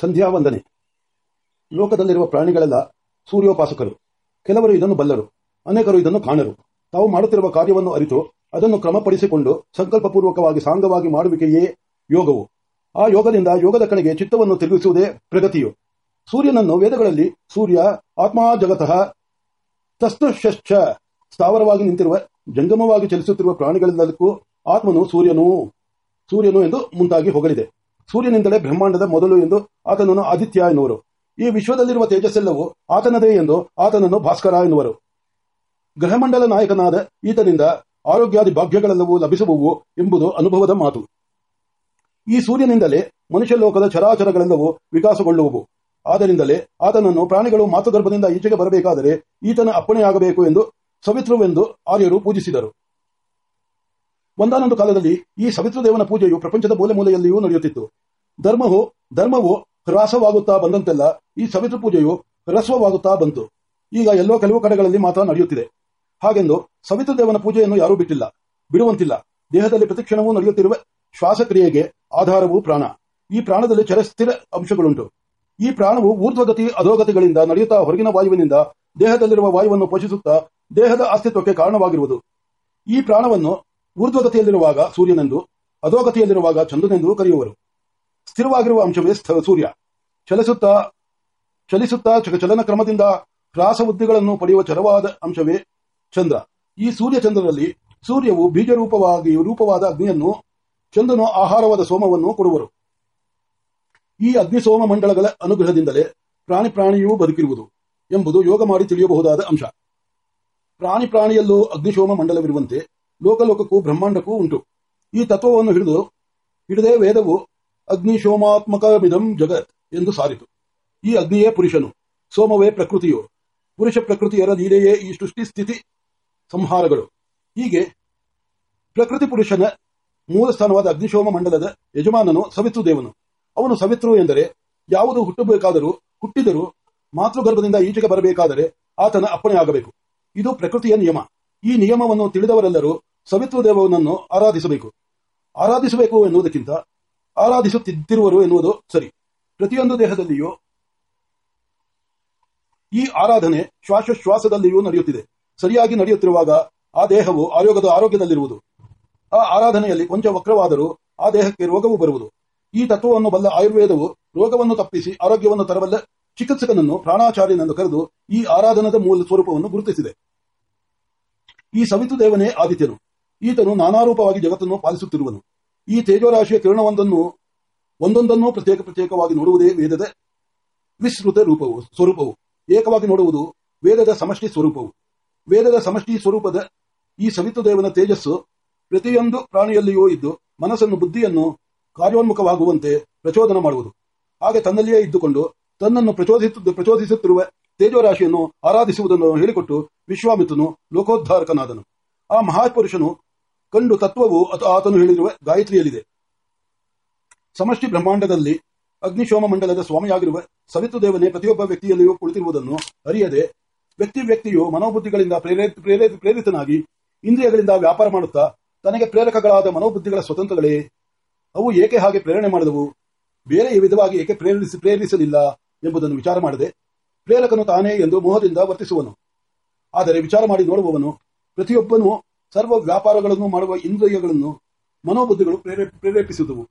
ಸಂಧ್ಯಾ ವಂದನೆ ಲೋಕದಲ್ಲಿರುವ ಪ್ರಾಣಿಗಳೆಲ್ಲ ಸೂರ್ಯೋಪಾಸಕರು. ಕೆಲವರು ಇದನ್ನು ಬಲ್ಲರು, ಅನೇಕರು ಇದನ್ನು ಕಾಣರು. ತಾವು ಮಾಡುತ್ತಿರುವ ಕಾರ್ಯವನ್ನು ಅರಿತು ಅದನ್ನು ಕ್ರಮಪಡಿಸಿಕೊಂಡು ಸಂಕಲ್ಪಪೂರ್ವಕವಾಗಿ ಸಾಂಗವಾಗಿ ಮಾಡುವಿಕೆಯೇ ಯೋಗವು. ಆ ಯೋಗದಿಂದ ಯೋಗದ ಕಡೆಗೆ ಚಿತ್ತವನ್ನು ತಿರುಗಿಸುವುದೇ ಪ್ರಗತಿಯು. ಸೂರ್ಯನನ್ನು ವೇದಗಳಲ್ಲಿ ಸೂರ್ಯ ಆತ್ಮಾ ಜಗತಃ ತಸ್ತುಶ್ಚ ಸ್ಥಾವರವಾಗಿ ನಿಂತಿರುವ, ಜಂಗಮವಾಗಿ ಚಲಿಸುತ್ತಿರುವ ಪ್ರಾಣಿಗಳೆಲ್ಲದಕ್ಕೂ ಆತ್ಮನು ಸೂರ್ಯನು ಸೂರ್ಯನು ಎಂದು ಮುಂತಾಗಿ ಹೊಗಳಿದೆ ಸೂರ್ಯನಿಂದಲೇ ಬ್ರಹ್ಮಾಂಡದ ಮೊದಲು ಎಂದು ಆತನನ್ನು ಆದಿತ್ಯ ಎನ್ನುವರು. ಈ ವಿಶ್ವದಲ್ಲಿರುವ ತೇಜಸ್ಸೆಲ್ಲವೂ ಆತನದೇ ಎಂದು ಆತನನ್ನು ಭಾಸ್ಕರ ಎನ್ನುವರು. ಗ್ರಹಮಂಡಲ ನಾಯಕನಾದ ಈತನಿಂದ ಆರೋಗ್ಯಾದಿ ಭಾಗ್ಯಗಳೆಲ್ಲವೂ ಲಭಿಸುವವು ಎಂಬುದು ಅನುಭವದ ಮಾತು. ಈ ಸೂರ್ಯನಿಂದಲೇ ಮನುಷ್ಯ ಲೋಕದ ಚರಾಚರಗಳೆಲ್ಲವೂ ವಿಕಾಸಗೊಳ್ಳುವವು. ಆದ್ದರಿಂದಲೇ ಆತನನ್ನು ಪ್ರಾಣಿಗಳು ಮಾತುಗರ್ಭದಿಂದ ಈಚೆಗೆ ಬರಬೇಕಾದರೆ ಈತನ ಅಪ್ಪಣೆಯಾಗಬೇಕು ಎಂದು ಸವಿತೃವೆಂದು ಆರ್ಯರು ಪೂಜಿಸಿದರು. ಒಂದಾನೊಂದು ಕಾಲದಲ್ಲಿ ಈ ಸವಿತೃದೇವನ ಪೂಜೆಯು ಪ್ರಪಂಚದ ಮೂಲೆ ಮೂಲೆಯಲ್ಲಿಯೂ ನಡೆಯುತ್ತಿತ್ತು. ಧರ್ಮವು ಧರ್ಮವು ಹ್ರಾಸವಾಗುತ್ತಾ ಬಂದಂತೆಲ್ಲ ಈ ಸವಿತ್ರ ಪೂಜೆಯು ಹ್ರಸ್ವವಾಗುತ್ತಾ ಬಂತು. ಈಗ ಎಲ್ಲೋ ಕೆಲವು ಕಡೆಗಳಲ್ಲಿ ಮಾತ್ರ ನಡೆಯುತ್ತಿದೆ. ಹಾಗೆಂದು ಸವಿತೃದೇವನ ಪೂಜೆಯನ್ನು ಯಾರೂ ಬಿಟ್ಟಿಲ್ಲ, ಬಿಡುವಂತಿಲ್ಲ. ದೇಹದಲ್ಲಿ ಪ್ರತಿಕ್ಷಣವೂ ನಡೆಯುತ್ತಿರುವ ಶ್ವಾಸಕ್ರಿಯೆಗೆ ಆಧಾರವು ಪ್ರಾಣ. ಈ ಪ್ರಾಣದಲ್ಲಿ ಚರಸ್ಥಿರ ಅಂಶಗಳುಂಟು. ಈ ಪ್ರಾಣವು ಊರ್ಧ್ವಗತಿ, ಅಧೋಗತಿಗಳಿಂದ ನಡೆಯುತ್ತಾ ಹೊರಗಿನ ವಾಯುವಿನಿಂದ ದೇಹದಲ್ಲಿರುವ ವಾಯುವನ್ನು ಪೋಷಿಸುತ್ತಾ ದೇಹದ ಅಸ್ತಿತ್ವಕ್ಕೆ ಕಾರಣವಾಗಿರುವುದು. ಈ ಪ್ರಾಣವನ್ನು ಊರ್ಧ್ವಗತಿಯಲ್ಲಿರುವಾಗ ಸೂರ್ಯನೆಂದು, ಅಧೋಗತಿಯಲ್ಲಿರುವಾಗ ಚಂದ್ರನೆಂದು ಕರೆಯುವರು. ಸ್ಥಿರವಾಗಿರುವ ಅಂಶವೇ ಸೂರ್ಯ. ಚಲಿಸುತ್ತಾ ಚಲಿಸುತ್ತಾ ಚಲನ ಕ್ರಮದಿಂದ ಹ್ರಾಸ ಬುದ್ಧಿಗಳನ್ನು ಪಡೆಯುವ ಚರವಾದ ಅಂಶವೇ ಚಂದ್ರ. ಈ ಸೂರ್ಯ ಚಂದ್ರರಲ್ಲಿ ಸೂರ್ಯವು ಬೀಜರೂಪವಾಗಿ ರೂಪವಾದ ಅಗ್ನಿಯನ್ನು, ಚಂದ್ರನು ಆಹಾರವಾದ ಸೋಮವನ್ನು ಕೊಡುವರು. ಈ ಅಗ್ನಿ ಸೋಮ ಮಂಡಲಗಳ ಅನುಗ್ರಹದಿಂದಲೇ ಪ್ರಾಣಿ ಪ್ರಾಣಿಯೂ ಬದುಕಿರುವುದು ಎಂಬುದು ಯೋಗ ಮಾಡಿ ತಿಳಿಯಬಹುದಾದ ಅಂಶ. ಪ್ರಾಣಿ ಪ್ರಾಣಿಯಲ್ಲೂ ಅಗ್ನಿಶೋಮ ಮಂಡಲವಿರುವಂತೆ ಲೋಕಲೋಕಕ್ಕೂ, ಬ್ರಹ್ಮಾಂಡಕ್ಕೂ ಉಂಟು. ಈ ತತ್ವವನ್ನು ಹಿಡಿದು ಹಿಡಿದೇ ವೇದವು ಅಗ್ನಿಶೋಮಾತ್ಮಕಮಿದಂ ಜಗತ್ ಎಂದು ಸಾರಿತು. ಈ ಅಗ್ನಿಯೇ ಪುರುಷನು, ಸೋಮವೇ ಪ್ರಕೃತಿಯು. ಪುರುಷ ಪ್ರಕೃತಿಯರ ನೀರೆಯೇ ಈ ಸೃಷ್ಟಿ ಸ್ಥಿತಿ ಸಂಹಾರಗಳು. ಹೀಗೆ ಪ್ರಕೃತಿ ಪುರುಷನ ಮೂಲ ಸ್ಥಾನವಾದ ಅಗ್ನಿಶೋಮ ಮಂಡಲದ ಯಜಮಾನನು ಸವಿತೃದೇವನು ಅವನು ಸವಿತೃ ಎಂದರೆ ಯಾವುದು ಹುಟ್ಟಬೇಕಾದರೂ, ಹುಟ್ಟಿದರೂ ಮಾತೃಗರ್ಭದಿಂದ ಈಚೆಗೆ ಬರಬೇಕಾದರೆ ಆತನ ಅಪ್ಪಣೆಯಾಗಬೇಕು. ಇದು ಪ್ರಕೃತಿಯ ನಿಯಮ. ಈ ನಿಯಮವನ್ನು ತಿಳಿದವರೆಲ್ಲರೂ ಸವಿತೃದೇವನನ್ನು ಆರಾಧಿಸಬೇಕು. ಆರಾಧಿಸಬೇಕು ಎನ್ನುವುದಕ್ಕಿಂತ ಆರಾಧಿಸುತ್ತಿದ್ದಿರುವರು ಎನ್ನುವುದು ಸರಿ. ಪ್ರತಿಯೊಂದು ದೇಹದಲ್ಲಿಯೂ ಈ ಆರಾಧನೆ ಶ್ವಾಸೋಶ್ವಾಸದಲ್ಲಿಯೂ ನಡೆಯುತ್ತಿದೆ. ಸರಿಯಾಗಿ ನಡೆಯುತ್ತಿರುವಾಗ ಆ ದೇಹವು ಆರೋಗ್ಯದ ಆರೋಗ್ಯದಲ್ಲಿರುವುದು. ಆ ಆರಾಧನೆಯಲ್ಲಿ ಕೊಂಚ ವಕ್ರವಾದರೂ ಆ ದೇಹಕ್ಕೆ ರೋಗವು ಬರುವುದು. ಈ ತತ್ವವನ್ನು ಬಲ್ಲ ಆಯುರ್ವೇದವು ರೋಗವನ್ನು ತಪ್ಪಿಸಿ ಆರೋಗ್ಯವನ್ನು ತರಬಲ್ಲ ಚಿಕಿತ್ಸಕನನ್ನು ಪ್ರಾಣಾಚಾರ್ಯನೆಂದು ಕರೆದು ಈ ಆರಾಧನದ ಮೂಲ ಸ್ವರೂಪವನ್ನು ಗುರುತಿಸಿದೆ. ಈ ಸವಿತು ದೇವನೇ ಆದಿತ್ಯನು. ಈತನು ನಾನಾರೂಪವಾಗಿ ಜಗತ್ತನ್ನು ಪಾಲಿಸುತ್ತಿರುವನು. ಈ ತೇಜೋರಾಶಿಯ ಕಿರಣವೊಂದನ್ನು, ಒಂದೊಂದನ್ನು ಪ್ರತ್ಯೇಕ ಪ್ರತ್ಯೇಕವಾಗಿ ನೋಡುವುದೇ ವೇದದ ವಿಸ್ತೃತ ರೂಪವು, ಸ್ವರೂಪವು. ಏಕವಾಗಿ ನೋಡುವುದು ವೇದದ ಸಮಷ್ಟಿ ಸ್ವರೂಪವು. ವೇದದ ಸಮಷ್ಟಿ ಸ್ವರೂಪದ ಈ ಸವಿತುದೇವನ ತೇಜಸ್ಸು ಪ್ರತಿಯೊಂದು ಪ್ರಾಣಿಯಲ್ಲಿಯೂ ಇದ್ದು ಮನಸ್ಸನ್ನು, ಬುದ್ಧಿಯನ್ನು ಕಾರ್ಯೋನ್ಮುಖವಾಗುವಂತೆ ಪ್ರಚೋದನ ಮಾಡುವುದು. ಹಾಗೆ ತನ್ನಲ್ಲಿಯೇ ಇದ್ದುಕೊಂಡು ತನ್ನನ್ನು ಪ್ರಚೋದಿಸು, ಪ್ರಚೋದಿಸುತ್ತಿರುವ ತೇಜೋರಾಶಿಯನ್ನು ಆರಾಧಿಸುವುದನ್ನು ಹೇಳಿಕೊಟ್ಟು ವಿಶ್ವಾಮಿತ್ರನು ಲೋಕೋದ್ಧಾರಕನಾದನು. ಆ ಮಹಾಪುರುಷನು ಕಂಡು ತತ್ವವು ಆತನು ಹೇಳಿರುವ ಗಾಯತ್ರಿಯಲ್ಲಿದೆ. ಸಮಷ್ಟಿ ಬ್ರಹ್ಮಾಂಡದಲ್ಲಿ ಅಗ್ನಿಶೋಮ ಮಂಡಲದ ಸ್ವಾಮಿಯಾಗಿರುವ ಸವಿತೃದೇವನೇ ಪ್ರತಿಯೊಬ್ಬ ವ್ಯಕ್ತಿಯಲ್ಲಿಯೂ ಕುಳಿತಿರುವುದನ್ನು ಅರಿಯದೆ, ವ್ಯಕ್ತಿ ವ್ಯಕ್ತಿಯು ಮನೋಬುದ್ಧಿಗಳಿಂದ ಪ್ರೇರೇತ ಪ್ರೇರೇತ ಪ್ರೇರಿತನಾಗಿ ಇಂದ್ರಿಯಗಳಿಂದ ವ್ಯಾಪಾರ ಮಾಡುತ್ತಾ ತನಗೆ ಪ್ರೇರಕಗಳಾದ ಮನೋಬುದ್ಧಿಗಳ ಸ್ವತಂತ್ರಗಳೇ, ಅವು ಏಕೆ ಹಾಗೆ ಪ್ರೇರಣೆ ಮಾಡಿದವು? ಬೇರೆ ವಿಧವಾಗಿ ಏಕೆ ಪ್ರೇರಿಸಿ, ಪ್ರೇರಿಸಲಿಲ್ಲ ಎಂಬುದನ್ನು ವಿಚಾರ ಮಾಡದೆ, ಪ್ರೇರಕನು ತಾನೇ ಎಂದು ಮೋಹದಿಂದ ವರ್ತಿಸುವನು. ಆದರೆ ವಿಚಾರ ಮಾಡಿ ನೋಡುವವನು ಪ್ರತಿಯೊಬ್ಬನೂ ಸರ್ವ ವ್ಯಾಪಾರಗಳನ್ನು ಮಾಡುವ ಇಂದ್ರಿಯಗಳನ್ನು ಮನೋಬುದ್ಧಿಗಳು ಪ್ರೇರೇ ಪ್ರೇರೇಪಿಸಿದವು.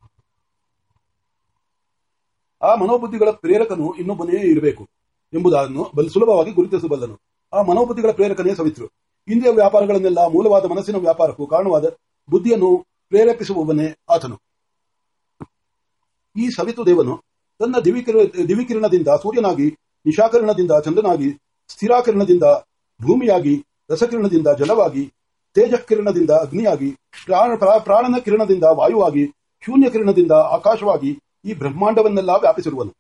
ಆ ಮನೋಬುದ್ಧಿಗಳ ಪ್ರೇರಕನು ಇನ್ನೊಬ್ಬನೇ ಇರಬೇಕು ಎಂಬುದನ್ನು ಸುಲಭವಾಗಿ ಗುರುತಿಸಬಲ್ಲನು. ಆ ಮನೋಬುದ್ಧಿಗಳ ಪ್ರೇರಕನೇ ಸವಿತ್ರು. ಇಂದ್ರಿಯ ವ್ಯಾಪಾರಗಳನ್ನೆಲ್ಲ ಮೂಲವಾದ ಮನಸ್ಸಿನ ವ್ಯಾಪಾರಕ್ಕೂ ಕಾರಣವಾದ ಬುದ್ಧಿಯನ್ನು ಪ್ರೇರೇಪಿಸುವವನೇ ಆತನು. ಈ ಸವಿತು ದೇವನು ತನ್ನ ದಿವಿಕಿರ ದಿವಿಕಿರಣದಿಂದ ಸೂರ್ಯನಾಗಿ, ನಿಶಾಕಿರಣದಿಂದ ಚಂದ್ರನಾಗಿ, ಸ್ಥಿರಾಕಿರಣದಿಂದ ಭೂಮಿಯಾಗಿ, ರಸಕಿರಣದಿಂದ ಜಲವಾಗಿ ತೇಜಕಿರಣದಿಂದ ಅಗ್ನಿಯಾಗಿ, ಪ್ರಾಣ ಪ್ರಾಣನ ಕಿರಣದಿಂದ ವಾಯುವಾಗಿ ಶೂನ್ಯ ಕಿರಣದಿಂದ ಆಕಾಶವಾಗಿ ಈ ಬ್ರಹ್ಮಾಂಡವನ್ನೆಲ್ಲ ವ್ಯಾಪಿಸಿರುವನು.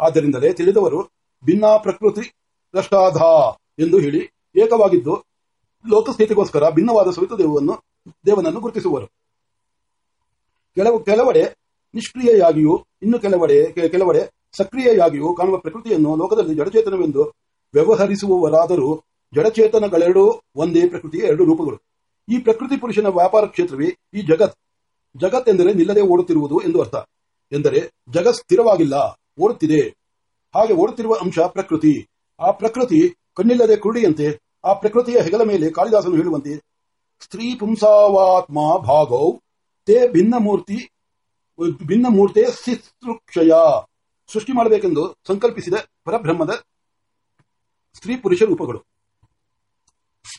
ಆದ್ದರಿಂದಲೇ ತಿಳಿದವರು, ಭಿನ್ನ ಪ್ರಕೃತಿ ರಷ್ಟಾಧ ಎಂದು ಹೇಳಿ ಏಕವಾಗಿದ್ದು, ಲೋಕಸ್ಥಿತಿಗೋಸ್ಕರ ಭಿನ್ನವಾದ ಸವಿತ ದೇವವನ್ನು, ದೇವನನ್ನು ಗುರುತಿಸುವರು. ಕೆಲವು, ಕೆಲವೆಡೆ ನಿಷ್ಕ್ರಿಯೆಯಾಗಿಯೂ, ಇನ್ನು ಕೆಲವಡೆ ಕೆಲವೆಡೆ ಸಕ್ರಿಯೆಯಾಗಿಯೂ ಕಾಣುವ ಪ್ರಕೃತಿಯನ್ನು ಲೋಕದಲ್ಲಿ ಜಡಚೇತನವೆಂದು ವ್ಯವಹರಿಸುವವರಾದರೂ ಜಡಚೇತನಗಳೆರಡೂ ಒಂದೇ ಪ್ರಕೃತಿಯ ಎರಡು ರೂಪಗಳು. ಈ ಪ್ರಕೃತಿ ಪುರುಷನ ವ್ಯಾಪಾರ ಕ್ಷೇತ್ರವೇ ಈ ಜಗತ್. ಎಂದರೆ ನಿಲ್ಲದೆ ಓಡುತ್ತಿರುವುದು ಎಂದು ಅರ್ಥ. ಎಂದರೆ ಜಗತ್ ಸ್ಥಿರವಾಗಿಲ್ಲ, ಓಡುತ್ತಿದೆ. ಹಾಗೆ ಓಡುತ್ತಿರುವ ಅಂಶ ಪ್ರಕೃತಿ. ಆ ಪ್ರಕೃತಿ ಕಣ್ಣಿಲ್ಲದೆ ಕುರುಡಿಯಂತೆ, ಆ ಪ್ರಕೃತಿಯ ಹೆಗಲ ಮೇಲೆ ಕಾಳಿದಾಸನು ಹೇಳುವಂತೆ, ಸ್ತ್ರೀ ಪುಂಸಾವಾತ್ಮ ಭಾಗೌ, ತೇ ಭಿನ್ನ ಮೂರ್ತಿ ಭಿನ್ನ ಮೂರ್ತಿ ಸಿತೃಕ್ಷಯ ಸೃಷ್ಟಿ ಮಾಡಬೇಕೆಂದು ಸಂಕಲ್ಪಿಸಿದ ಪರಬ್ರಹ್ಮದ ಸ್ತ್ರೀ ಪುರುಷ ರೂಪಗಳು.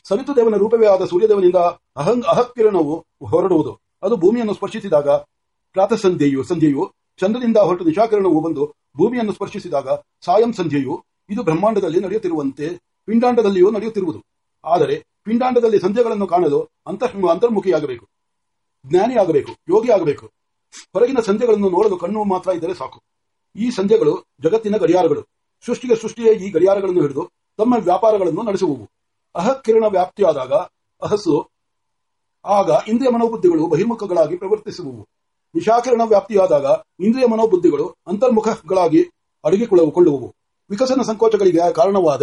ಸವಿತುದೇವನ ರೂಪವೇ ಆದ ಸೂರ್ಯದೇವನಿಂದ ಅಹಂ ಅಹಕಿರಣವು ಹೊರಡುವುದು. ಅದು ಭೂಮಿಯನ್ನು ಸ್ಪರ್ಶಿಸಿದಾಗ ಪ್ರಾತಃ ಸಂಧ್ಯೆಯು ಸಂಧ್ಯೆಯು ಚಂದ್ರನಿಂದ ಹೊರಟು ನಿಶಾಕಿರಣವು ಬಂದು ಭೂಮಿಯನ್ನು ಸ್ಪರ್ಶಿಸಿದಾಗ ಸಾಯಂ ಸಂಧ್ಯೆಯು, ಇದು ಬ್ರಹ್ಮಾಂಡದಲ್ಲಿ ನಡೆಯುತ್ತಿರುವಂತೆ ಪಿಂಡಾಂಡದಲ್ಲಿಯೂ ನಡೆಯುತ್ತಿರುವುದು. ಆದರೆ ಪಿಂಡಾಂಡದಲ್ಲಿ ಸಂಧ್ಯೆಗಳನ್ನು ಕಾಣಲು ಅಂತರ್ ಅಂತರ್ಮುಖಿಯಾಗಬೇಕು. ಜ್ಞಾನಿ ಆಗಬೇಕು ಯೋಗಿ ಆಗಬೇಕು ಹೊರಗಿನ ಸಂಧ್ಯೆಗಳನ್ನು ನೋಡಲು ಕಣ್ಣು ಮಾತ್ರ ಇದ್ದರೆ ಸಾಕು. ಈ ಸಂಧ್ಯೆಗಳು ಜಗತ್ತಿನ ಗಡಿಯಾರಗಳು. ಸೃಷ್ಟಿಗೆ ಸೃಷ್ಟಿಯೇ ಈ ಗಡಿಯಾರಗಳನ್ನು ಹಿಡಿದು ತಮ್ಮ ವ್ಯಾಪಾರಗಳನ್ನು ನಡೆಸುವವು. ಅಹಕಿರಣ ವ್ಯಾಪ್ತಿಯಾದಾಗ ಅಹಸು, ಆಗ ಇಂದ್ರಿಯ ಮನೋಬುದ್ಧಿಗಳು ಬಹಿರ್ಮುಖಗಳಾಗಿ ಪ್ರವರ್ತಿಸುವವು. ನಿಶಾಕಿರಣ ವ್ಯಾಪ್ತಿಯಾದಾಗ ಇಂದ್ರಿಯ ಮನೋಬುದ್ಧಿಗಳು ಅಂತರ್ಮುಖಗಳಾಗಿ ಅಡಗಿಕೊಳ್ಳುವುವು ವಿಕಸನ ಸಂಕೋಚಗಳಿಗೆ ಕಾರಣವಾದ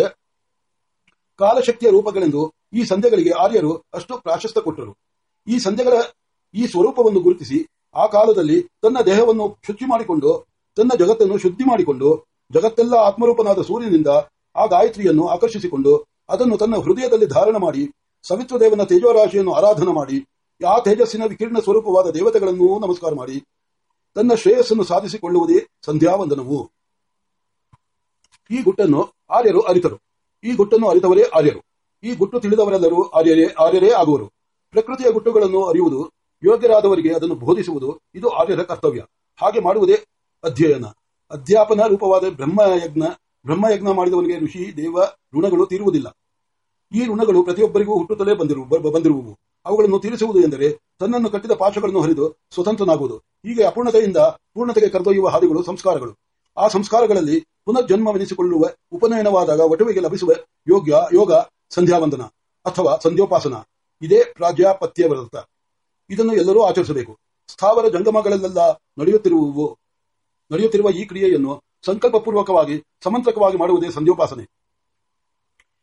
ಕಾಲಶಕ್ತಿಯ ರೂಪಗಳೆಂದು ಈ ಸಂಧ್ಯಗಳಿಗೆ ಆರ್ಯರು ಅಷ್ಟು ಪ್ರಾಶಸ್ತ್ಯ ಕೊಟ್ಟರು. ಈ ಸಂಧ್ಯೆಗಳ ಈ ಸ್ವರೂಪವನ್ನು ಗುರುತಿಸಿ ಆ ಕಾಲದಲ್ಲಿ ತನ್ನ ದೇಹವನ್ನು ಶುಚಿ ಮಾಡಿಕೊಂಡು, ತನ್ನ ಜಗತ್ತನ್ನು ಶುದ್ಧಿ ಮಾಡಿಕೊಂಡು, ಜಗತ್ತೆಲ್ಲ ಆತ್ಮರೂಪನಾದ ಸೂರ್ಯನಿಂದ ಆ ಗಾಯತ್ರಿಯನ್ನು ಆಕರ್ಷಿಸಿಕೊಂಡು ಅದನ್ನು ತನ್ನ ಹೃದಯದಲ್ಲಿ ಧಾರಣ ಮಾಡಿ ಸವಿತ್ರದೇವನ ತೇಜೋರಾಶಿಯನ್ನು ಆರಾಧನ ಮಾಡಿ, ಆ ತೇಜಸ್ಸಿನ ವಿಕಿರಣ ಸ್ವರೂಪವಾದ ದೇವತೆಗಳನ್ನು ನಮಸ್ಕಾರ ಮಾಡಿ. ತನ್ನ ಶ್ರೇಯಸ್ಸನ್ನು ಸಾಧಿಸಿಕೊಳ್ಳುವುದೇ ಸಂಧ್ಯಾವಂದನವು. ಈ ಗುಟ್ಟನ್ನು ಆರ್ಯರು ಅರಿತರು. ಈ ಗುಟ್ಟನ್ನು ಅರಿತವರೇ ಆರ್ಯರು. ಈ ಗುಟ್ಟು ತಿಳಿದವರೆಲ್ಲರೂ ಆರ್ಯರೇ ಆರ್ಯರೇ ಆಗುವರು. ಪ್ರಕೃತಿಯ ಗುಟ್ಟುಗಳನ್ನು ಅರಿಯುವುದು, ಯೋಗ್ಯರಾದವರಿಗೆ ಅದನ್ನು ಬೋಧಿಸುವುದು, ಇದು ಆರ್ಯರ ಕರ್ತವ್ಯ. ಹಾಗೆ ಮಾಡುವುದೇ ಅಧ್ಯಯನ. ಅಧ್ಯಾಪನ ರೂಪವಾದ ಬ್ರಹ್ಮಯಜ್ಞ ಬ್ರಹ್ಮಯಜ್ಞ ಮಾಡಿದವನಿಗೆ ಋಷಿ, ದೇವ, ಋಣಗಳು ತೀರುವುದಿಲ್ಲ. ಈ ಋಣಗಳು ಪ್ರತಿಯೊಬ್ಬರಿಗೂ ಹುಟ್ಟುತ್ತಲೇ ಬಂದಿರುವುವು. ಅವುಗಳನ್ನು ತೀರಿಸುವುದು ಎಂದರೆ ತನ್ನನ್ನು ಕಟ್ಟಿದ ಪಾಶಗಳನ್ನು ಹರಿದು ಸ್ವತಂತ್ರನಾಗುವುದು. ಹೀಗೆ ಅಪೂರ್ಣತೆಯಿಂದ ಪೂರ್ಣತೆಗೆ ಕರೆದೊಯ್ಯುವ ಹಾದಿಗಳು ಸಂಸ್ಕಾರಗಳು. ಆ ಸಂಸ್ಕಾರಗಳಲ್ಲಿ ಪುನರ್ಜನ್ಮವೆನಿಸಿಕೊಳ್ಳುವ, ಉಪನಯನವಾದಾಗ ಒಟುವಿಗೆ ಲಭಿಸುವ ಯೋಗ್ಯ, ಯೋಗ, ಸಂಧ್ಯಾವಂದನ ಅಥವಾ ಸಂಧ್ಯೋಪಾಸನ. ಇದೇ ಪ್ರಾಜ್ಯಾಪತ್ಯ ವ್ರತ ಇದನ್ನು ಎಲ್ಲರೂ ಆಚರಿಸಬೇಕು. ಸ್ಥಾವರ ಜಂಗಮಗಳಲ್ಲೆಲ್ಲ ನಡೆಯುತ್ತಿರುವು ನಡೆಯುತ್ತಿರುವ ಈ ಕ್ರಿಯೆಯನ್ನು ಸಂಕಲ್ಪಪೂರ್ವಕವಾಗಿ ಸಮಂತ್ರಕವಾಗಿ ಮಾಡುವುದೇ ಸಂಧ್ಯೋಪಾಸನೆ.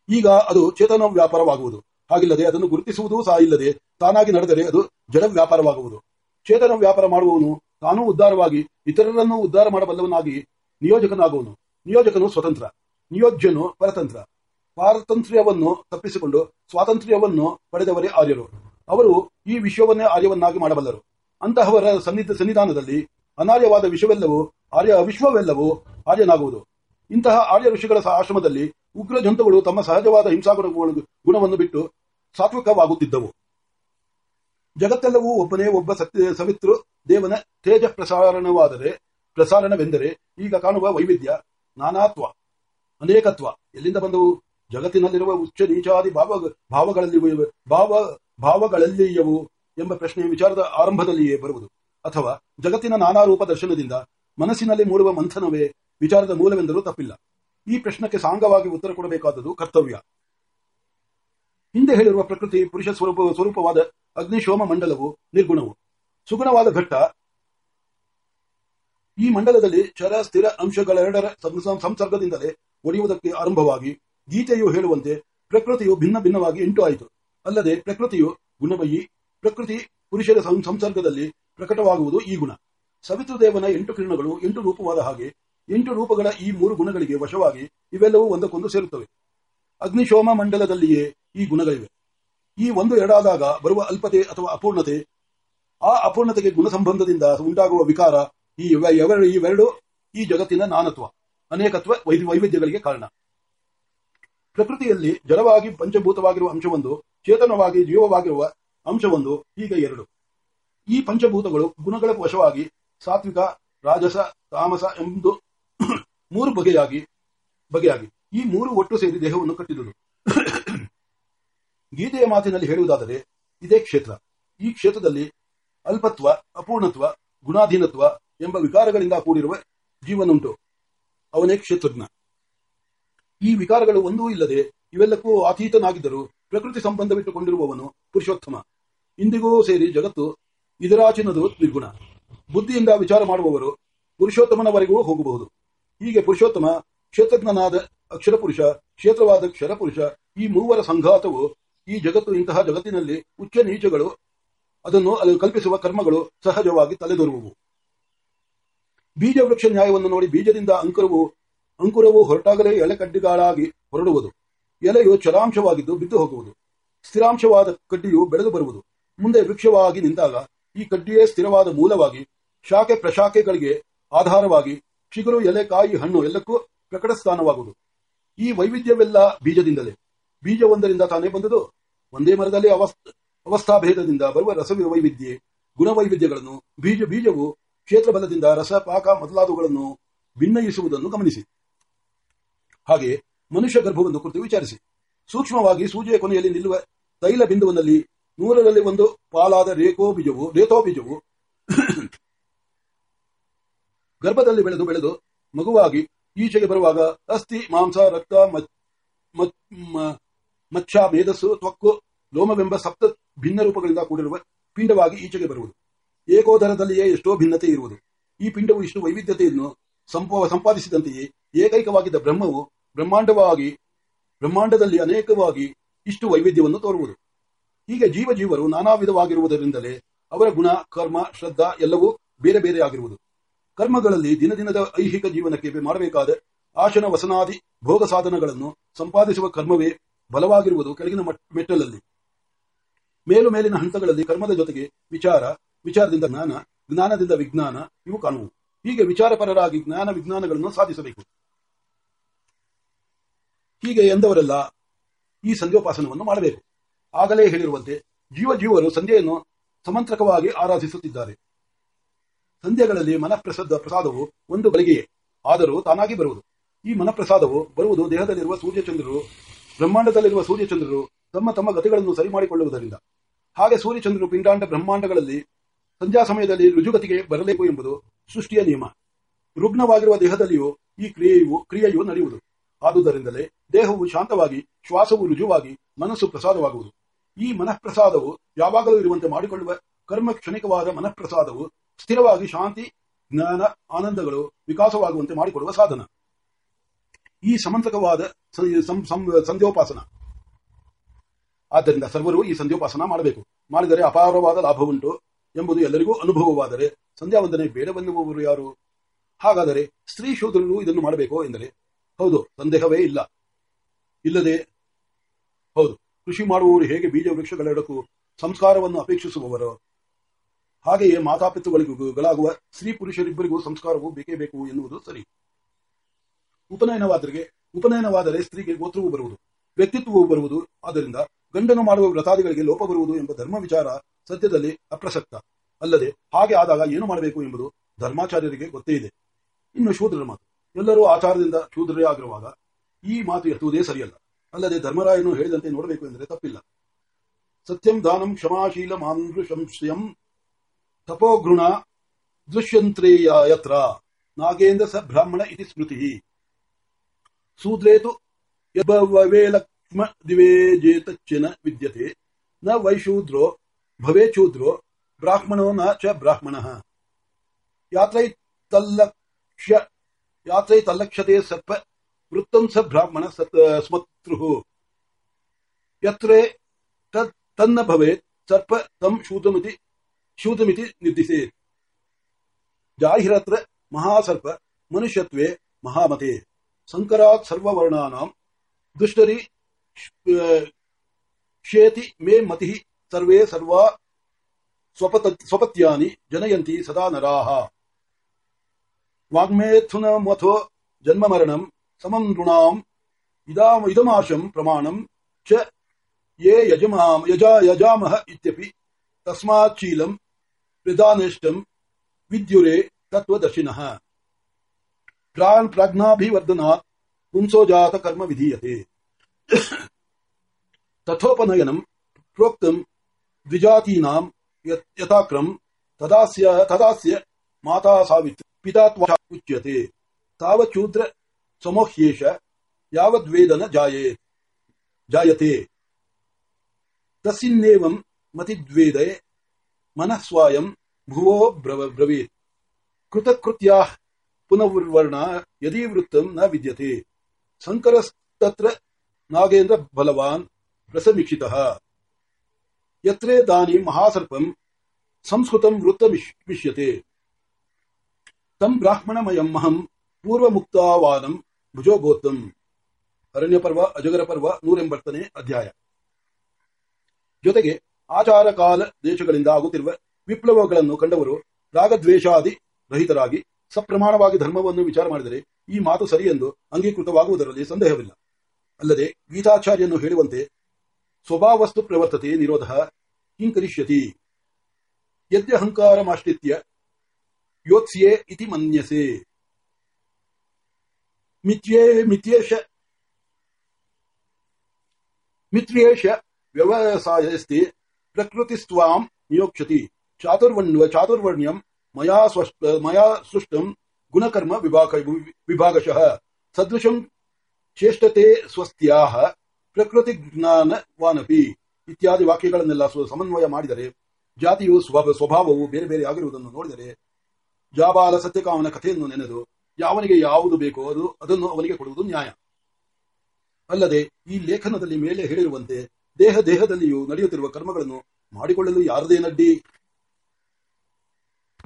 ಈಗ ಅದು ಚೇತನ ವ್ಯಾಪಾರವಾಗುವುದು. ಹಾಗಿಲ್ಲದೆ ಅದನ್ನು ಗುರುತಿಸುವುದೂ ಸಹ ಇಲ್ಲದೆ ತಾನಾಗಿ ನಡೆದರೆ ಅದು ಜಡ ವ್ಯಾಪಾರವಾಗುವುದು. ಚೇತನ ವ್ಯಾಪಾರ ಮಾಡುವವನು ತಾನೂ ಉದ್ಧಾರವಾಗಿ, ಇತರರನ್ನು ಉದ್ಧಾರ ಮಾಡಬಲ್ಲವನಾಗಿ ನಿಯೋಜಕನಾಗುವನು. ನಿಯೋಜಕನು ಸ್ವತಂತ್ರ. ನಿಯೋಜ್ಯನು ಪರತಂತ್ರ. ಪಾರತಂತ್ರ್ಯವನ್ನು ತಪ್ಪಿಸಿಕೊಂಡು ಸ್ವಾತಂತ್ರ್ಯವನ್ನು ಪಡೆದವರೇ ಆರ್ಯರು. ಅವರು ಈ ವಿಶ್ವವನ್ನೇ ಆರ್ಯವನ್ನಾಗಿ ಮಾಡಬಲ್ಲರು. ಅಂತಹವರ ಸನ್ನಿಧ ಸನ್ನಿಧಾನದಲ್ಲಿ ಅನಾರ್ಯವಾದ ವಿಶ್ವವೆಲ್ಲವೂ ಆರ್ಯ ವಿಶ್ವವೆಲ್ಲವೂ ಆರ್ಯನಾಗುವುದು. ಇಂತಹ ಆರ್ಯ ಋಷಿಗಳ ಆಶ್ರಮದಲ್ಲಿ ಉಗ್ರ ಜಂತುಗಳು ತಮ್ಮ ಸಹಜವಾದ ಹಿಂಸಾಗುಣ ಗುಣವನ್ನು ಬಿಟ್ಟು ಸಾತ್ವಿಕವಾಗುತ್ತಿದ್ದವು. ಜಗತ್ತೆಲ್ಲವೂ ಒಬ್ಬನೇ ಒಬ್ಬ ಸತ್ಯ ಸವಿತೃ ದೇವನ ತೇಜ ಪ್ರಸಾರಣವಾದರೆ ಪ್ರಸಾರಣವೆಂದರೆ ಈಗ ಕಾಣುವ ವೈವಿಧ್ಯ ನಾನಾತ್ವ, ಅನೇಕತ್ವ. ಎಲ್ಲಿಂದ ಬಂದವು? ಜಗತ್ತಿನಲ್ಲಿರುವ ಉಚ್ಚ ನೀಚಾದಿ ಭಾವ ಭಾವಗಳಲ್ಲಿ ಭಾವ ಭಾವಗಳಲ್ಲಿಯವು ಎಂಬ ಪ್ರಶ್ನೆ ವಿಚಾರದ ಆರಂಭದಲ್ಲಿಯೇ ಬರುವುದು. ಅಥವಾ ಜಗತ್ತಿನ ನಾನಾ ರೂಪ ದರ್ಶನದಿಂದ ಮನಸ್ಸಿನಲ್ಲಿ ಮೂಡುವ ಮಂಥನವೇ ವಿಚಾರದ ಮೂಲವೆಂದರೂ ತಪ್ಪಿಲ್ಲ. ಈ ಪ್ರಶ್ನಕ್ಕೆ ಸಾಂಗವಾಗಿ ಉತ್ತರ ಕೊಡಬೇಕಾದದ್ದು ಕರ್ತವ್ಯ. ಹಿಂದೆ ಹೇಳಿರುವ ಪ್ರಕೃತಿ, ಪುರುಷ ಸ್ವರೂಪ, ಸ್ವರೂಪವಾದ ಅಗ್ನಿಶೋಮ ಮಂಡಲವು ನಿರ್ಗುಣವು. ಸುಗುಣವಾದ ಘಟ್ಟ. ಈ ಮಂಡಲದಲ್ಲಿ ಚರ, ಸ್ಥಿರ ಅಂಶಗಳೆರಡರ ಸಂಸರ್ಗದಿಂದಲೇ ಒಡೆಯುವುದಕ್ಕೆ ಆರಂಭವಾಗಿ ಗೀತೆಯು ಹೇಳುವಂತೆ ಪ್ರಕೃತಿಯು ಭಿನ್ನ ಭಿನ್ನವಾಗಿ ಎಂಟು ಆಯಿತು. ಅಲ್ಲದೆ ಪ್ರಕೃತಿಯು ಗುಣಮಯಿ ಪ್ರಕೃತಿ ಪುರುಷರ ಸಂಸರ್ಗದಲ್ಲಿ ಪ್ರಕಟವಾಗುವುದು ಈ ಗುಣ. ಸವಿತೃದೇವನ ಎಂಟು ಕಿರಣಗಳು, ಎಂಟು ರೂಪವಾದ ಹಾಗೆ, ಎಂಟು ರೂಪಗಳ ಈ ಮೂರು ಗುಣಗಳಿಗೆ ವಶವಾಗಿ ಇವೆಲ್ಲವೂ ಒಂದಕ್ಕೊಂದು ಸೇರುತ್ತವೆ. ಅಗ್ನಿಶೋಮ ಮಂಡಲದಲ್ಲಿಯೇ ಈ ಗುಣಗಳಿವೆ. ಈ ಒಂದು ಎರಡಾದಾಗ ಬರುವ ಅಲ್ಪತೆ ಅಥವಾ ಅಪೂರ್ಣತೆ, ಆ ಅಪೂರ್ಣತೆಗೆ ಗುಣ ಸಂಬಂಧದಿಂದ ಉಂಟಾಗುವ ವಿಕಾರ ಈ ಇವ- ಇವೆರಡು ಈ ಜಗತ್ತಿನ ನಾನತ್ವ, ಅನೇಕತ್ವ ವೈವಿಧ್ಯಗಳಿಗೆ ಕಾರಣ. ಪ್ರಕೃತಿಯಲ್ಲಿ ಜಡವಾಗಿ ಪಂಚಭೂತವಾಗಿರುವ ಅಂಶವೊಂದು, ಚೇತನವಾಗಿ ಜೀವವಾಗಿರುವ ಅಂಶವೊಂದು, ಹೀಗೆ ಎರಡು. ಈ ಪಂಚಭೂತಗಳು ಗುಣಗಳ ವಶವಾಗಿ ಸಾತ್ವಿಕ, ರಾಜಸ, ತಾಮಸ ಎಂದು ಮೂರು ಬಗೆಯಾಗಿ ಬಗೆಯಾಗಿ. ಈ ಮೂರು ಒಟ್ಟು ಸೇರಿ ದೇಹವನ್ನು ಕಟ್ಟಿದರು ಗೀತೆಯ ಮಾತಿನಲ್ಲಿ ಹೇಳುವುದಾದರೆ, ಇದೇ ಕ್ಷೇತ್ರ. ಈ ಕ್ಷೇತ್ರದಲ್ಲಿ ಅಲ್ಪತ್ವ, ಅಪೂರ್ಣತ್ವ, ಗುಣಾಧೀನತ್ವ ಎಂಬ ವಿಕಾರಗಳಿಂದ ಕೂಡಿರುವ ಜೀವನುಂಟು ಅವನೇ ಕ್ಷೇತ್ರಜ್ಞ. ಈ ವಿಕಾರಗಳು ಒಂದೂ ಇಲ್ಲದೆ ಇವೆಲ್ಲಕ್ಕೂ ಆತೀತನಾಗಿದ್ದರೂ ಪ್ರಕೃತಿ ಸಂಬಂಧವಿಟ್ಟುಕೊಂಡಿರುವವನು ಪುರುಷೋತ್ತಮ. ಇಂದಿಗೂ ಸೇರಿ ಜಗತ್ತು ಇದರಾಚಿನದು ನಿರ್ಗುಣ ಬುದ್ಧಿಯಿಂದ ವಿಚಾರ ಮಾಡುವವರು ಪುರುಷೋತ್ತಮನವರೆಗೂ ಹೋಗಬಹುದು. ಹೀಗೆ ಪುರುಷೋತ್ತಮ, ಕ್ಷೇತ್ರಜ್ಞನಾದ ಅಕ್ಷರಪುರುಷ ಕ್ಷೇತ್ರವಾದ ಕ್ಷರಪುರುಷ ಈ ಮೂವರ ಸಂಘಾತವು ಈ ಜಗತ್ತು, ಇಂತಹ ಜಗತ್ತಿನಲ್ಲಿ ಉಚ್ಚ ನೀಚಗಳು, ಅದನ್ನು ಕಲ್ಪಿಸುವ ಕರ್ಮಗಳು ಸಹಜವಾಗಿ ತಲೆದೋರುವವು. ಬೀಜ ವೃಕ್ಷ ನ್ಯಾಯವನ್ನು ನೋಡಿ ಬೀಜದಿಂದ ಅಂಕುರವು ಅಂಕುರವು ಹೊರಟಾಗಲೇ ಎಲೆ ಕಡ್ಡಿಗಳಾಗಿ ಹೊರಡುವುದು. ಎಲೆಯು ಚರಾಂಶವಾಗಿದ್ದು ಬಿದ್ದು ಹೋಗುವುದು. ಸ್ಥಿರಾಂಶವಾದ ಕಡ್ಡಿಯು ಬೆಳೆದು ಬರುವುದು. ಮುಂದೆ ವೃಕ್ಷವಾಗಿ ನಿಂತಾಗ ಈ ಕಡ್ಡಿಯೇ ಸ್ಥಿರವಾದ ಮೂಲವಾಗಿ ಶಾಖೆ ಪ್ರಶಾಖೆಗಳಿಗೆ ಆಧಾರವಾಗಿ ಚಿಗುರು, ಎಲೆ, ಕಾಯಿ, ಹಣ್ಣು ಎಲ್ಲಕ್ಕೂ ಪ್ರಕಟ ಸ್ಥಾನವಾಗುವುದು. ಈ ವೈವಿಧ್ಯವೆಲ್ಲ ಬೀಜದಿಂದಲೇ. ಬೀಜ ಒಂದರಿಂದ ತಾನೇ ಬಂದದು ಒಂದೇ ಮರದಲ್ಲಿ ಅವಸ್ಥಾ ಭೇದದಿಂದ ಬರುವ ರಸ ವೈವಿಧ್ಯ ಗುಣವೈವಿಧ್ಯಗಳನ್ನು ಬೀಜ, ಬೀಜವು ಕ್ಷೇತ್ರ ಬಲದಿಂದ ರಸ, ಪಾಕ ಮೊದಲಾದವುಗಳನ್ನು ಭಿನ್ನಯಿಸುವುದನ್ನು ಗಮನಿಸಿ. ಹಾಗೆ ಮನುಷ್ಯ ಗರ್ಭವನ್ನು ಕುರಿತು ವಿಚಾರಿಸಿ. ಸೂಕ್ಷ್ಮವಾಗಿ ಸೂಜೆಯ ಕೊನೆಯಲ್ಲಿ ನಿಲ್ಲುವ ತೈಲ ಬಿಂದುವಿನಲ್ಲಿ ನೂರರಲ್ಲಿ ಒಂದು ಪಾಲಾದ ರೇಖೋ ಬೀಜವು, ರೇತೋ ಬೀಜವು ಗರ್ಭದಲ್ಲಿ ಬೆಳೆದು ಬೆಳೆದು ಮಗುವಾಗಿ ಈಚೆಗೆ ಬರುವಾಗ ಅಸ್ಥಿ, ಮಾಂಸ, ರಕ್ತ ಮಚ್ಚ, ಮೇಧಸ್ಸು, ತ್ವಕ್ಕು, ಲೋಮವೆಂಬ ಸಪ್ತ ಭಿನ್ನ ರೂಪಗಳಿಂದ ಕೂಡಿರುವ ಪಿಂಡವಾಗಿ ಈಚೆಗೆ ಬರುವುದು. ಏಕೋದರದಲ್ಲಿಯೇ ಎಷ್ಟೋ ಭಿನ್ನತೆ ಇರುವುದು. ಈ ಪಿಂಡವು ಇಷ್ಟು ವೈವಿಧ್ಯತೆಯನ್ನು ಸಂಪ- ಸಂಪಾದಿಸಿದಂತೆಯೇ ಏಕೈಕವಾಗಿದ್ದ ಬ್ರಹ್ಮವು ಬ್ರಹ್ಮಾಂಡವಾಗಿ, ಬ್ರಹ್ಮಾಂಡದಲ್ಲಿ ಅನೇಕವಾಗಿ ಇಷ್ಟು ವೈವಿಧ್ಯವನ್ನು ತೋರುವುದು. ಹೀಗೆ ಜೀವ ಜೀವರು ನಾನಾ ವಿಧವಾಗಿರುವುದರಿಂದಲೇ ಅವರ ಗುಣ, ಕರ್ಮ, ಶ್ರದ್ಧಾ ಎಲ್ಲವೂ ಬೇರೆ ಬೇರೆ ಆಗಿರುವುದು. ಕರ್ಮಗಳಲ್ಲಿ ದಿನದಿನದ ಐಹಿಕ ಜೀವನಕ್ಕೆ ಮಾಡಬೇಕಾದ ಆಶನ, ವಸನಾದಿ, ಭೋಗ ಸಾಧನಗಳನ್ನು ಸಂಪಾದಿಸುವ ಕರ್ಮವೇ ಬಲವಾಗಿರುವುದು ಕೆಳಗಿನ ಮಟ್- ಮೆಟ್ಟಲಲ್ಲಿ. ಮೇಲು ಮೇಲಿನ ಹಂತಗಳಲ್ಲಿ ಕರ್ಮದ ಜೊತೆಗೆ ವಿಚಾರ, ವಿಚಾರದಿಂದ ಜ್ಞಾನ, ಜ್ಞಾನದಿಂದ ವಿಜ್ಞಾನ ಇವು ಕಾಣುವು. ಹೀಗೆ ವಿಚಾರಪರರಾಗಿ ಜ್ಞಾನ, ವಿಜ್ಞಾನಗಳನ್ನು ಸಾಧಿಸಬೇಕು. ಹೀಗೆ ಎಂದವರೆಲ್ಲ ಈ ಸಂಧ್ಯೋಪಾಸನವನ್ನು ಮಾಡಬೇಕು. ಆಗಲೇ ಹೇಳಿರುವಂತೆ ಜೀವ ಜೀವರು ಸಂಧ್ಯೆಯನ್ನು ಸಮಂತ್ರಕವಾಗಿ ಆರಾಧಿಸುತ್ತಿದ್ದಾರೆ. ಸಂಧ್ಯೆಗಳಲ್ಲಿ ಮನಃಪ್ರಸಾದ ಪ್ರಸಾದವು ಒಂದು ಗಳಿಗೆಯೇ ಆದರೂ ತಾನಾಗಿ ಬರುವುದು. ಈ ಮನಃಪ್ರಸಾದವು ಬರುವುದು ದೇಹದಲ್ಲಿರುವ ಸೂರ್ಯಚಂದ್ರರು, ಬ್ರಹ್ಮಾಂಡದಲ್ಲಿರುವ ಸೂರ್ಯಚಂದ್ರರು ತಮ್ಮ ತಮ್ಮ ಗತಿಗಳನ್ನು ಸರಿ ಮಾಡಿಕೊಳ್ಳುವುದರಿಂದ ಹಾಗೆ ಸೂರ್ಯಚಂದ್ರರು ಪಿಂಡಾಂಡ ಬ್ರಹ್ಮಾಂಡಗಳಲ್ಲಿ ಸಂಧ್ಯಾ ಸಮಯದಲ್ಲಿ ರುಜುಗತಿಗೆ ಬರಬೇಕು ಎಂಬುದು ಸೃಷ್ಟಿಯ ನಿಯಮ. ರುಗ್ನವಾಗಿರುವ ದೇಹದಲ್ಲಿಯೂ ಈ ಕ್ರಿಯೆಯು ಕ್ರಿಯೆಯು ನಡೆಯುವುದು. ಆದುದರಿಂದಲೇ ದೇಹವು ಶಾಂತವಾಗಿ, ಶ್ವಾಸವು ರುಜುವಾಗಿ, ಮನಸ್ಸು ಪ್ರಸಾದವಾಗುವುದು. ಈ ಮನಃಪ್ರಸಾದವು ಯಾವಾಗಲೂ ಇರುವಂತೆ ಮಾಡಿಕೊಳ್ಳುವ ಕರ್ಮ ಕ್ಷಣಿಕವಾದ ಮನಃಪ್ರಸಾದವು ಸ್ಥಿರವಾಗಿ ಶಾಂತಿ, ಜ್ಞಾನ, ಆನಂದಗಳು ವಿಕಾಸವಾಗುವಂತೆ ಮಾಡಿಕೊಡುವ ಸಾಧನ. ಈ ಸಮಂತ್ರಕವಾದ ಸ- ಸಂ- ಸಂ- ಸಂಧ್ಯೋಪಾಸನ. ಆದ್ದರಿಂದ ಸರ್ವರು ಈ ಸಂಧ್ಯೋಪಾಸನ ಮಾಡಬೇಕು. ಮಾಡಿದರೆ ಅಪಾರವಾದ ಲಾಭ ಉಂಟು ಎಂಬುದು ಎಲ್ಲರಿಗೂ ಅನುಭವವಾದರೆ ಸಂಧ್ಯಾ ವಂದನೆ ಬೇಡವೆನ್ನುವವರು ಯಾರು? ಹಾಗಾದರೆ ಸ್ತ್ರೀ ಶೂದ್ರರು ಇದನ್ನು ಮಾಡಬೇಕು ಎಂದರೆ? ಹೌದು, ಸಂದೇಹವೇ ಇಲ್ಲ. ಇಲ್ಲದೆ, ಹೌದು, ಕೃಷಿ ಮಾಡುವವರು ಹೇಗೆ ಬೀಜ ವೃಕ್ಷಗಳೆಡಕ್ಕೂ ಸಂಸ್ಕಾರವನ್ನು ಅಪೇಕ್ಷಿಸುವವರು? ಹಾಗೆಯೇ ಮಾತಾಪಿತೃಗಳಿಗೂಗಳಾಗುವ ಸ್ತ್ರೀ ಪುರುಷರಿಬ್ಬರಿಗೂ ಸಂಸ್ಕಾರವು ಬೇಕೇ ಬೇಕು ಎನ್ನುವುದು ಸರಿ. ಉಪನಯನವಾದರೆ ಉಪನಯನವಾದರೆ ಸ್ತ್ರೀಗೆ ಗೋತ್ರವು ಬರುವುದು, ವ್ಯಕ್ತಿತ್ವವು ಬರುವುದು, ಆದ್ದರಿಂದ ಗಂಡನು ಮಾಡುವ ವ್ರತಾದಿಗಳಿಗೆ ಲೋಪ ಬರುವುದು ಎಂಬ ಧರ್ಮ ವಿಚಾರ ಸತ್ಯದಲ್ಲಿ ಅಪ್ರಸಕ್ತ. ಅಲ್ಲದೆ ಹಾಗೆ ಆದಾಗ ಏನು ಮಾಡಬೇಕು ಎಂಬುದು ಧರ್ಮಾಚಾರ್ಯರಿಗೆ ಗೊತ್ತೇ ಇದೆ. ಇನ್ನು ಶೂದ್ರರ ಮಾತು. ಎಲ್ಲರೂ ಆಚಾರದಿಂದ ಶೂದ್ರರೇ ಆಗಿರುವಾಗ ಈ ಮಾತು ಎತ್ತುವುದೇ ಸರಿಯಲ್ಲ. ಅಲ್ಲದೆ ಧರ್ಮರಾಯನು ಹೇಳಿದಂತೆ ನೋಡಬೇಕು ಎಂದರೆ ತಪ್ಪಿಲ್ಲ. ಸತ್ಯಂ ದಾನಂ ಕ್ಷಮಾಶೀಲ ಮಾಂದೃಶಂಶಯಂ ತಪೋಘೃಣ ದೃಶ್ಯಂತ್ರೇಯ ಯತ್ರ ನಾಗೇಂದ್ರ ಸ ಬ್ರಾಹ್ಮಣ ಇತಿ ಸ್ಮೃತಿ. ಸೂದ್ರೇತು ದಿವೇ ದಿವೇಜೇತಚ್ಚಿನ ವಿದ್ಯತೆ. ನ ವೈಶೂದ್ರೋ ಭವೇ ಶೂದ್ರೋ ಬ್ರಾಹ್ಮಣೋ ನ ಚ ಬ್ರಾಹ್ಮಣಃ. ಯಾತ್ರೈತಲ್ಲಕ್ಷ್ಯ ಯಾತ್ರೈತಲ್ಲಕ್ಷ್ಯತೆ ಸರ್ಪ ವೃತ್ತಂ ಸ ಬ್ರಾಹ್ಮಣ ಸತ್ ಸ್ಮತೃ ಯತ್ರೇ ತನ್ನ ಭವೇತ್ ಸರ್ಪ ತಂ ಶೂದ್ರಮಿತಿ स्यूतमिति निर्दिशे जाहिरत्र महासर्प मनुष्यत्वे महामते। संकरात् सर्ववर्णानां दुष्टरी क्षेति मे मतिः सर्वे सर्वा स्वपत, स्वपत्यानि जनयन्ति सदा नराः। वाग्मेत्थुनमथो जन्ममरणं समं नृणाम् इदाम इदमाशं प्रमाणं च ये यजमाम, यजा यजामः इत्यपि तस्माच्छीलं ಇತ್ಯಪಿ ತಸ್ಮಾತ್ ಶೀಲಂ ಪ್ರಧಾನಿಷ್ಟಂ ವಿದ್ಯುರೇ ತತ್ವದರ್ಶಿನಃ ಪ್ರಾಣ್ ಪ್ರಾಜ್ಞಾಭಿವರ್ಧನಾತ್ ಪುಂಸೋ ಜಾತ ಕರ್ಮ ವಿಧೀಯತೆ ತಥೋಪನಯನಂ ಪ್ರೋಕ್ತಂ ದ್ವಿಜಾತೀನಾಂ ಯತ್- ಯಥಾಕ್ರಮ್ ತದಾಸ್ಯ ತದಾಸ್ಯ ಮಾತಾ ಸಾವಿತ್ ಪಿತಾ ತ್ವ ಉಚ್ಯತೆ ತಾವಚೂದ್ರ ಸಮೋಹ್ಯೇಷ ಯಾವದ್ವೇದನ ಮತಿದ್ವೇದೆ ಮನಃ ಸ್ವಾಯಂ ಭುವೋ ಬ್ರವ ಬ್ರವೀತ್ ಕೃತಕೃತ್ಯಾ ಪುನರ್ವರ್ಣ ಯದಿ ವೃತ್ತಂ ನ ವಿದ್ಯತೆ. ಸಂಕರಸ್ತತ್ರ ನಾಗೇಂದ್ರ ಬಲವಾನ್ ರಸಮೀಕ್ಷಿತಃ ಯತ್ರೇ ದಾನಿ ಮಹಾಸರ್ಪಂ ಸಂಸ್ಕೃತಂ ವೃತ್ತಮಿಷ್ಯತೆ ತಂ ಬ್ರಾಹ್ಮಣಮಯಮಹಂ ಪೂರ್ವಮುಕ್ತಾವಾನಂ ಭುಜೋಗೋತ್ತಂ. ಅರಣ್ಯ ಪರ್ವ ಅಜಗರ ಪರ್ವ ನೂರೆಂಬತ್ತನೇ ಅಧ್ಯಾಯ. ಜೊತೆಗೆ ಆಚಾರ ಕಾಲ ದೇಶಗಳಿಂದ ಆಗುತ್ತಿರುವ ವಿಪ್ಲವಗಳನ್ನು ಕಂಡವರು ರಾಗದ್ವೇಷಾದಿ ರಹಿತರಾಗಿ ಸಪ್ರಮಾಣವಾಗಿ ಧರ್ಮವನ್ನು ವಿಚಾರ ಮಾಡಿದರೆ ಈ ಮಾತು ಸರಿ ಅಂಗೀಕೃತವಾಗುವುದರಲ್ಲಿ ಸಂದೇಹವಿಲ್ಲ. ಅಲ್ಲದೆ ಗೀತಾಚಾರ್ಯನ್ನು ಹೇಳುವಂತೆ, ಸ್ವಭಾವಸ್ತು ಪ್ರವರ್ತತೆ ನಿರೋಧ ಕಿಂಕರಿಷ್ಯತಿ ಯದ್ಯಹಂಕಾರಮಾಶ್ರಿತ್ಯ ಯೋತ್ಸ್ಯೆ ಇತಿ ಮನ್ಯಸೆ. ಮಿತ್ಯೇ, ಮಿತ್ಯೇಶ ಮಿತ್ರ್ಯೇಶ ವ್ಯವಸಾಯಸ್ತಿ ಪ್ರಕೃತಿಸ್ತ್ವಾಂ ನಿಯೋಕ್ಷತಿ ಮಯಾ ಸ್ವಷ್ಟ ಮಯಾ ಸೃಷ್ಟಂ ಗುಣಕರ್ಮ ವಿಭಾಗ ವಿಭಾಗಶಃ ಸದೃಶಂ ಚೇಷ್ಟತೆ ಸ್ವಸ್ತ್ಯಾಹ ಪ್ರಕೃತಿ ಜ್ಞಾನವಾನಪಿ ಇತ್ಯಾದಿ ವಾಕ್ಯಗಳನ್ನೆಲ್ಲ ಸಮನ್ವಯ ಮಾಡಿದರೆ, ಜಾತಿಯು ಸ್ವಭಾವ ಸ್ವಭಾವವು ಬೇರೆ ಬೇರೆ ಆಗಿರುವುದನ್ನು ನೋಡಿದರೆ, ಜಾಬಾಲ ಸತ್ಯಕಾಮನ ಕಥೆಯನ್ನು ನೆನೆದು ಯಾವನಿಗೆ ಯಾವುದು ಬೇಕೋ ಅದು ಅದನ್ನು ಅವನಿಗೆ ಕೊಡುವುದು ನ್ಯಾಯ. ಅಲ್ಲದೆ ಈ ಲೇಖನದಲ್ಲಿ ಮೇಲೆ ಹೇಳಿರುವಂತೆ ದೇಹ ದೇಹದಲ್ಲಿಯೂ ನಡೆಯುತ್ತಿರುವ ಕರ್ಮಗಳನ್ನು ಮಾಡಿಕೊಳ್ಳಲು ಯಾರದೇ ನಡ್ಡಿ